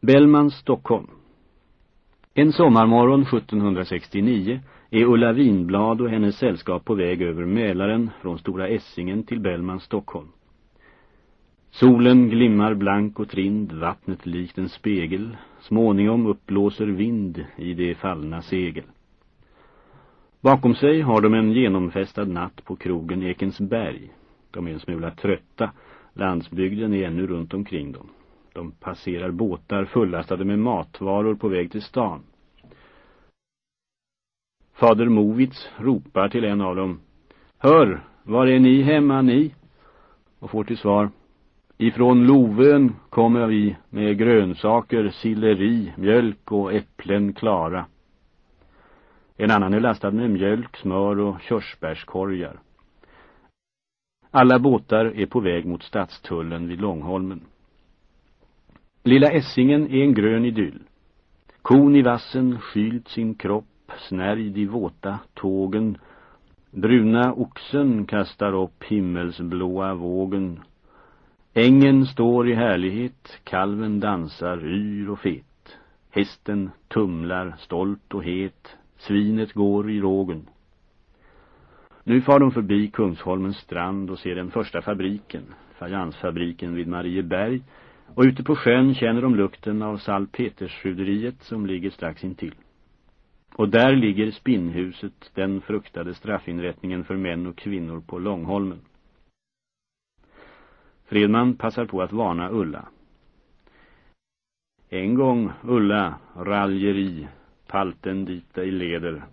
Bellmans Stockholm En sommarmorgon 1769 är Ulla Vinblad och hennes sällskap på väg över Mälaren från Stora Essingen till Bellmans Stockholm. Solen glimmar blank och trind, vattnet likt en spegel. Småningom uppblåser vind i det fallna segel. Bakom sig har de en genomfästad natt på krogen Ekensberg. De är en smula trötta. Landsbygden är ännu runt omkring dem. De passerar båtar fullastade med matvaror på väg till stan. Fader Movits ropar till en av dem. Hör, var är ni hemma ni? Och får till svar. Ifrån Lovön kommer vi med grönsaker, silleri, mjölk och äpplen klara. En annan är lastad med mjölk, smör och körsbärskorgar. Alla båtar är på väg mot stadstullen vid Långholmen. Lilla Essingen är en grön idyll. Kon i vassen skylt sin kropp, snärjd i våta tågen. Bruna oxen kastar upp himmelsblåa vågen. Ängen står i härlighet, kalven dansar yr och fet. Hästen tumlar stolt och het, svinet går i rågen. Nu far de förbi Kungsholmens strand och ser den första fabriken, fajansfabriken vid Marieberg, och ute på sjön känner de lukten av salpetersruderiet som ligger strax intill. Och där ligger spinnhuset, den fruktade straffinrättningen för män och kvinnor på Långholmen. Fredman passar på att varna Ulla. En gång, Ulla, raljeri, palten dit i leder.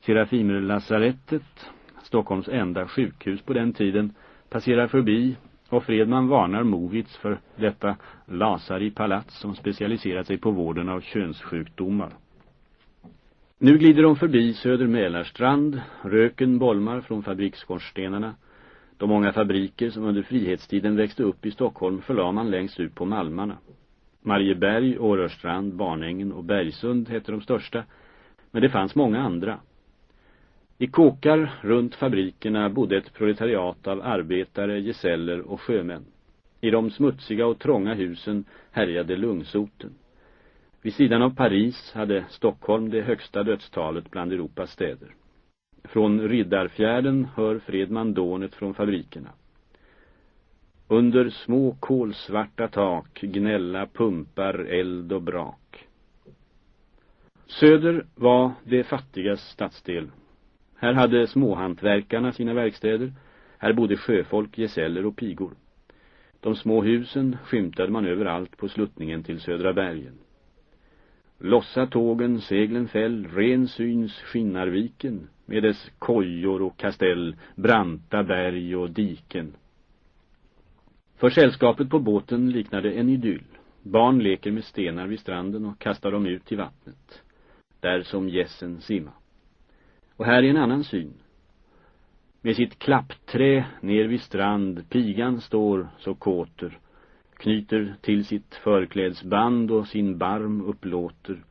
Serafimerlasarettet, Stockholms enda sjukhus på den tiden, passerar förbi och Fredman varnar Movits för detta Lasar i palats som specialiserat sig på vården av könssjukdomar. Nu glider de förbi Söder Mälarstrand, röken bolmar från fabriksskorstenarna. De många fabriker som under frihetstiden växte upp i Stockholm förlade man längst ut på Malmarna. Marieberg, Årörstrand, Barnängen och Bergsund hette de största, men det fanns många andra. I kåkar runt fabrikerna bodde ett proletariat av arbetare, gesäller och sjömän. I de smutsiga och trånga husen härjade lungsoten. Vid sidan av Paris hade Stockholm det högsta dödstalet bland Europas städer. Från Riddarfjärden hör Fredman dånet från fabrikerna. Under små kolsvarta tak gnälla pumpar eld och brak. Söder var det fattigas stadsdel här hade småhantverkarna sina verkstäder. Här bodde sjöfolk, gesäller och pigor. De små husen skymtade man överallt på sluttningen till Södra bergen. Lossa tågen, seglen fäll, ren syns Skinnarviken med dess kojor och kastell, branta berg och diken. För sällskapet på båten liknade en idyll. Barn leker med stenar vid stranden och kastar dem ut i vattnet. Där som gässen simma. Och här är en annan syn. Med sitt klappträ ner vid strand, pigan står så kåter, knyter till sitt förklädsband och sin barm upplåter.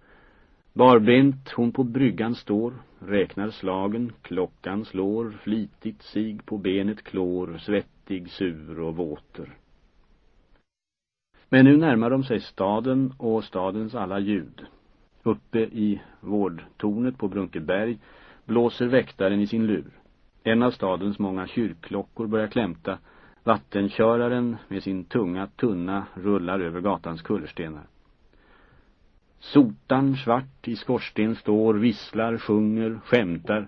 Barbent hon på bryggan står, räknar slagen, klockan slår, flitigt sig på benet klår, svettig, sur och våter. Men nu närmar de sig staden och stadens alla ljud. Uppe i vårdtornet på Brunkeberg blåser väktaren i sin lur. En av stadens många kyrkklockor börjar klämta. Vattenköraren med sin tunga tunna rullar över gatans kullerstenar. Sotan svart i skorsten står, visslar, sjunger, skämtar.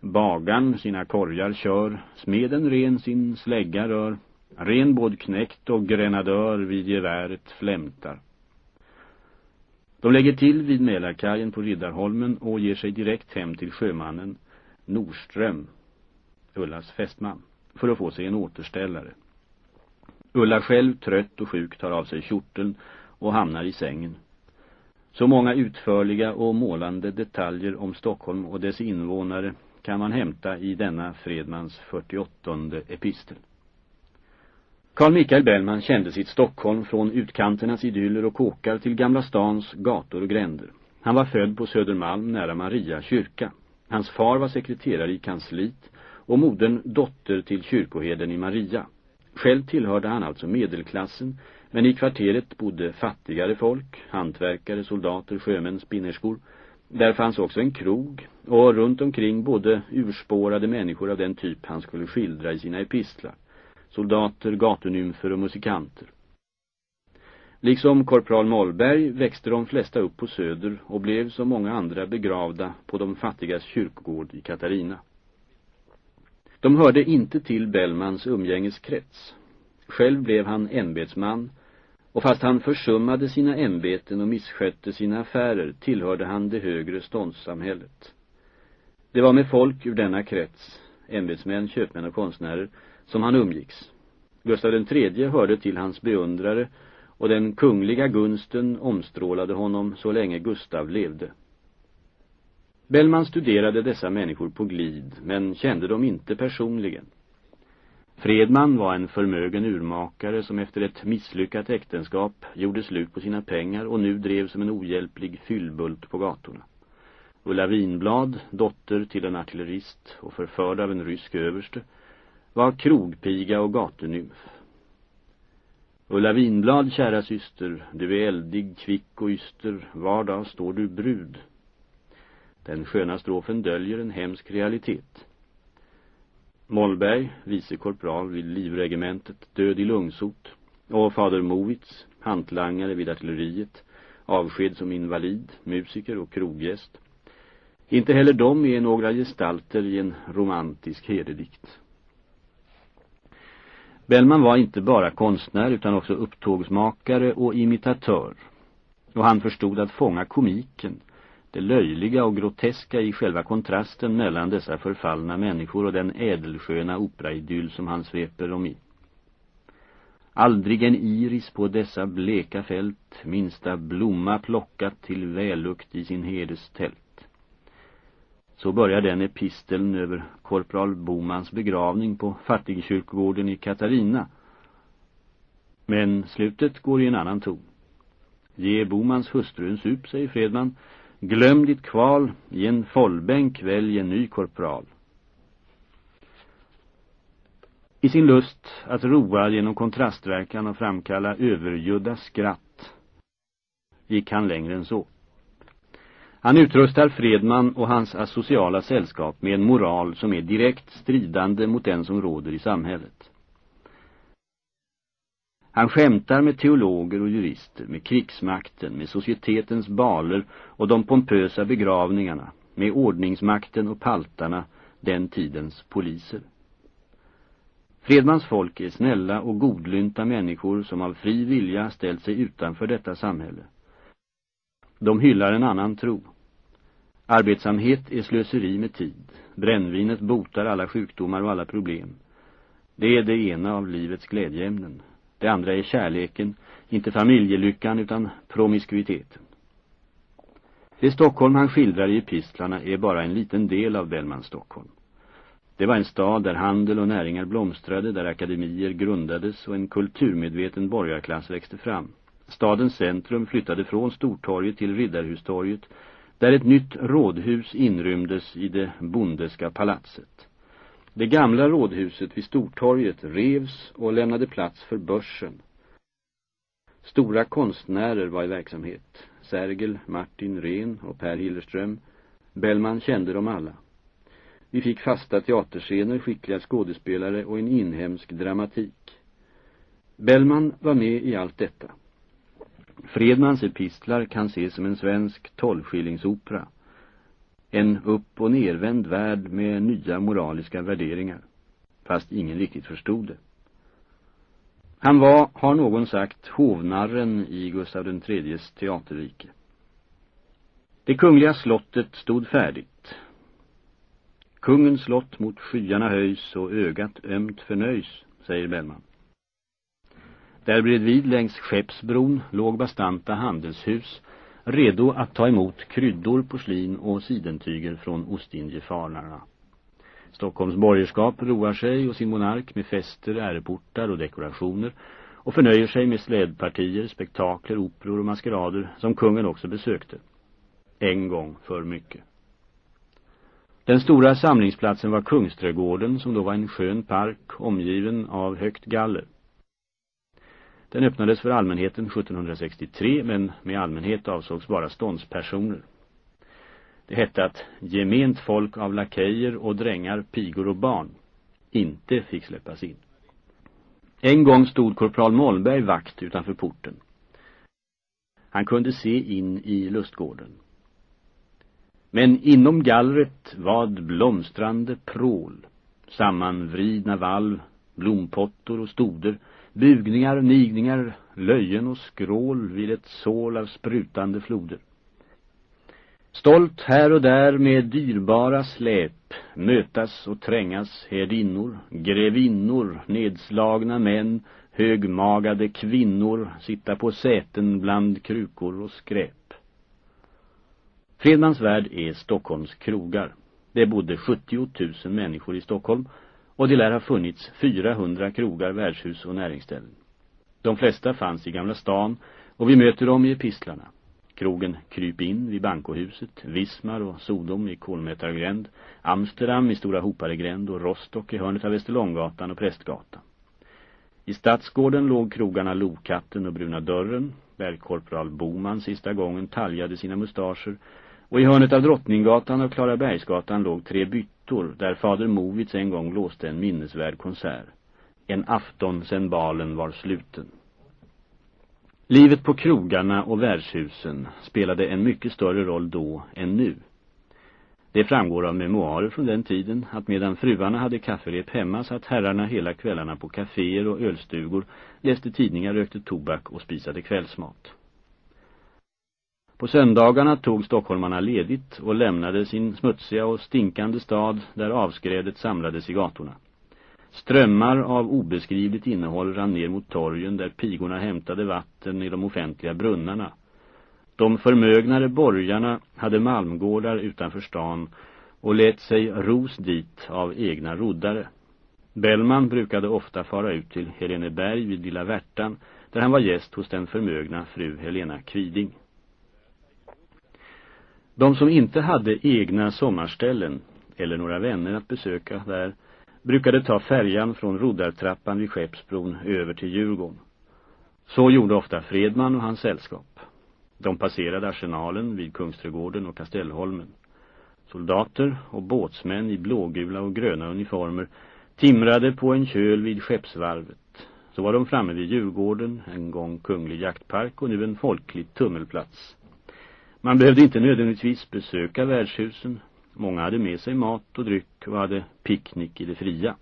Bagan sina korgar kör, smeden ren sin slägga rör. Ren både knäckt och grenadör vid geväret flämtar. De lägger till vid Mälarkajen på Riddarholmen och ger sig direkt hem till sjömannen Nordström, Ullas fästman, för att få sig en återställare. Ulla själv, trött och sjuk, tar av sig kjorteln och hamnar i sängen. Så många utförliga och målande detaljer om Stockholm och dess invånare kan man hämta i denna Fredmans 48 epistel. Carl Mikael Bellman kände sitt Stockholm från utkanternas idyller och kåkar till Gamla stans gator och gränder. Han var född på Södermalm nära Maria kyrka. Hans far var sekreterare i kansliet och modern dotter till kyrkoheden i Maria. Själv tillhörde han alltså medelklassen, men i kvarteret bodde fattigare folk, hantverkare, soldater, sjömän, spinnerskor. Där fanns också en krog och runt omkring bodde urspårade människor av den typ han skulle skildra i sina epistlar. Soldater, gatunymfer och musikanter. Liksom korpral Mollberg växte de flesta upp på söder och blev som många andra begravda på de fattigas kyrkogård i Katarina. De hörde inte till Bellmans umgängeskrets. Själv blev han ämbetsman och fast han försummade sina ämbeten och misskötte sina affärer tillhörde han det högre ståndssamhället. Det var med folk ur denna krets, ämbetsmän, köpmän och konstnärer, som han umgicks. Gustav III hörde till hans beundrare och den kungliga gunsten omstrålade honom så länge Gustav levde. Bellman studerade dessa människor på glid, men kände dem inte personligen. Fredman var en förmögen urmakare som efter ett misslyckat äktenskap gjorde slut på sina pengar och nu drev som en ohjälplig fyllbult på gatorna. Ulla Winblad, dotter till en artillerist och förförd av en rysk överste, var krogpiga och gatunymf. Ulla Winblad, kära syster, du är eldig, kvick och yster, var dag står du brud. Den sköna strofen döljer en hemsk realitet. Mollberg, vice korpral vid livregementet, död i lungsot. Och fader Movitz, hantlangare vid artilleriet, avsked som invalid, musiker och kroggäst. Inte heller de är några gestalter i en romantisk herdedikt. Bellman var inte bara konstnär utan också upptågsmakare och imitatör. Och han förstod att fånga komiken, det löjliga och groteska i själva kontrasten mellan dessa förfallna människor och den ädelsköna operaidyll som han sveper dem i. Aldrig en iris på dessa bleka fält, minsta blomma plockat till vällukt i sin hedes tält. Så börjar den episteln över korpral Bomans begravning på fattigkyrkogården i Katarina. Men slutet går i en annan ton. Ge Bomans hustru en sup, säger Fredman, Glöm ditt kval, i en follbänk välj en ny korpral. I sin lust att roa genom kontrastverkan och framkalla överjudda skratt gick han längre än så. Han utrustar Fredman och hans asociala sällskap med en moral som är direkt stridande mot den som råder i samhället. Han skämtar med teologer och jurister, med krigsmakten, med societetens baler och de pompösa begravningarna, med ordningsmakten och paltarna, den tidens poliser. Fredmans folk är snälla och godlynta människor som av fri vilja ställt sig utanför detta samhälle. De hyllar en annan tro. Arbetsamhet är slöseri med tid. Brännvinet botar alla sjukdomar och alla problem. Det är det ena av livets glädjeämnen. Det andra är kärleken, inte familjelyckan utan promiskuiteten. Det Stockholm han skildrar i epistlarna är bara en liten del av Bellmans Stockholm. Det var en stad där handel och näringar blomstrade, där akademier grundades och en kulturmedveten borgarklass växte fram. Stadens centrum flyttade från Stortorget till Riddarhustorget, där ett nytt rådhus inrymdes i det bondeska palatset. Det gamla rådhuset vid Stortorget revs och lämnade plats för börsen. Stora konstnärer var i verksamhet. Sergel, Martin Ren och Per Hillerström. Bellman kände dem alla. Vi fick fasta teaterscener, skickliga skådespelare och en inhemsk dramatik. Bellman var med i allt detta. Fredmans epistlar kan ses som en svensk tolvskillingsopera. En upp- och nervänd värld med nya moraliska värderingar. Fast ingen riktigt förstod det. Han var, har någon sagt, hovnarren i Gustav IIIs teaterrike. Det kungliga slottet stod färdigt. Kungens slott mot skyarna höjs och ögat ömt förnöjs, säger Bellman. Där bredvid längs Skeppsbron låg bastanta handelshus redo att ta emot kryddor, porslin och sidentyger från Ostindiefarnarna. Stockholms borgerskap roar sig och sin monark med fester, äreportar och dekorationer och förnöjer sig med slädpartier, spektakler, operor och maskerader som kungen också besökte. En gång för mycket. Den stora samlingsplatsen var Kungsträdgården som då var en skön park omgiven av högt galler. Den öppnades för allmänheten 1763 men med allmänhet avsågs bara ståndspersoner. Det hette att gement folk av lakejer och drängar, pigor och barn inte fick släppas in. En gång stod korpral Mollberg vakt utanför porten. Han kunde se in i lustgården. Men inom gallret vad blomstrande prål, sammanvridna valv, blompottor och stoder, bugningar, nigningar, löjen och skrål vid ett sål av sprutande floder. Stolt här och där med dyrbara släp mötas och trängas herdinnor, grevinnor, nedslagna män, högmagade kvinnor sitta på säten bland krukor och skräp. Fredmans värld är Stockholms krogar. Det bodde 70 000 människor i Stockholm och det lär ha funnits 400 krogar, värdshus och näringsställen. De flesta fanns i Gamla stan och vi möter dem i epistlarna. Krogen Kryp in vid Bankohuset, Vismar och Sodom i Kolmätargränd, Amsterdam i Stora Hoparegränd och Rostock i hörnet av Västerlånggatan och Prästgatan. I Stadsgården låg krogarna Lokatten och Bruna Dörren, där korporal Boman sista gången taljade sina mustascher, och i hörnet av Drottninggatan och Klarabergsgatan låg tre byttor, där fader Movits en gång låste en minnesvärd konsert. En afton sen balen var sluten. Livet på krogarna och värdshusen spelade en mycket större roll då än nu. Det framgår av memoarer från den tiden att medan fruarna hade kafferep hemma satt herrarna hela kvällarna på kaféer och ölstugor, läste tidningar, rökte tobak och spisade kvällsmat. På söndagarna tog stockholmarna ledigt och lämnade sin smutsiga och stinkande stad där avskrädet samlades i gatorna. Strömmar av obeskrivligt innehåll rann ner mot torgen där pigorna hämtade vatten i de offentliga brunnarna. De förmögnare borgarna hade malmgårdar utanför stan och lät sig ros dit av egna roddare. Bellman brukade ofta fara ut till Heleneberg vid Lilla Värtan där han var gäst hos den förmögna fru Helena Kviding. De som inte hade egna sommarställen eller några vänner att besöka där brukade ta färjan från Roddartrappan vid Skeppsbron över till Djurgården. Så gjorde ofta Fredman och hans sällskap. De passerade arsenalen vid Kungsträdgården och Kastellholmen. Soldater och båtsmän i blågula och gröna uniformer timrade på en köl vid Skeppsvarvet. Så var de framme vid Djurgården, en gång kunglig jaktpark och nu en folklig tummelplats. Man behövde inte nödvändigtvis besöka värdshusen. Många hade med sig mat och dryck och hade picknick i det fria.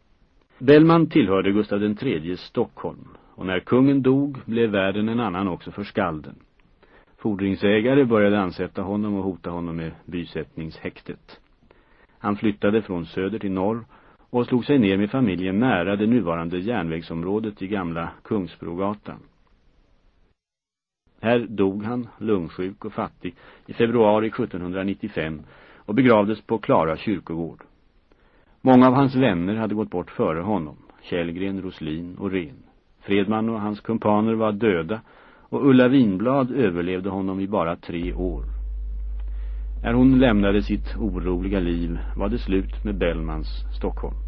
Bellman tillhörde Gustav III Stockholm och när kungen dog blev världen en annan också för skalden. Fordringsägare började ansätta honom och hota honom med bysättningshäktet. Han flyttade från söder till norr och slog sig ner med familjen nära det nuvarande järnvägsområdet i gamla Kungsbrogatan. Här dog han, lungsjuk och fattig, i februari 1795 och begravdes på Klara kyrkogård. Många av hans vänner hade gått bort före honom, Källgren, Roslin och Ren. Fredman och hans kumpaner var döda och Ulla Vinblad överlevde honom i bara tre år. När hon lämnade sitt oroliga liv var det slut med Bellmans Stockholm.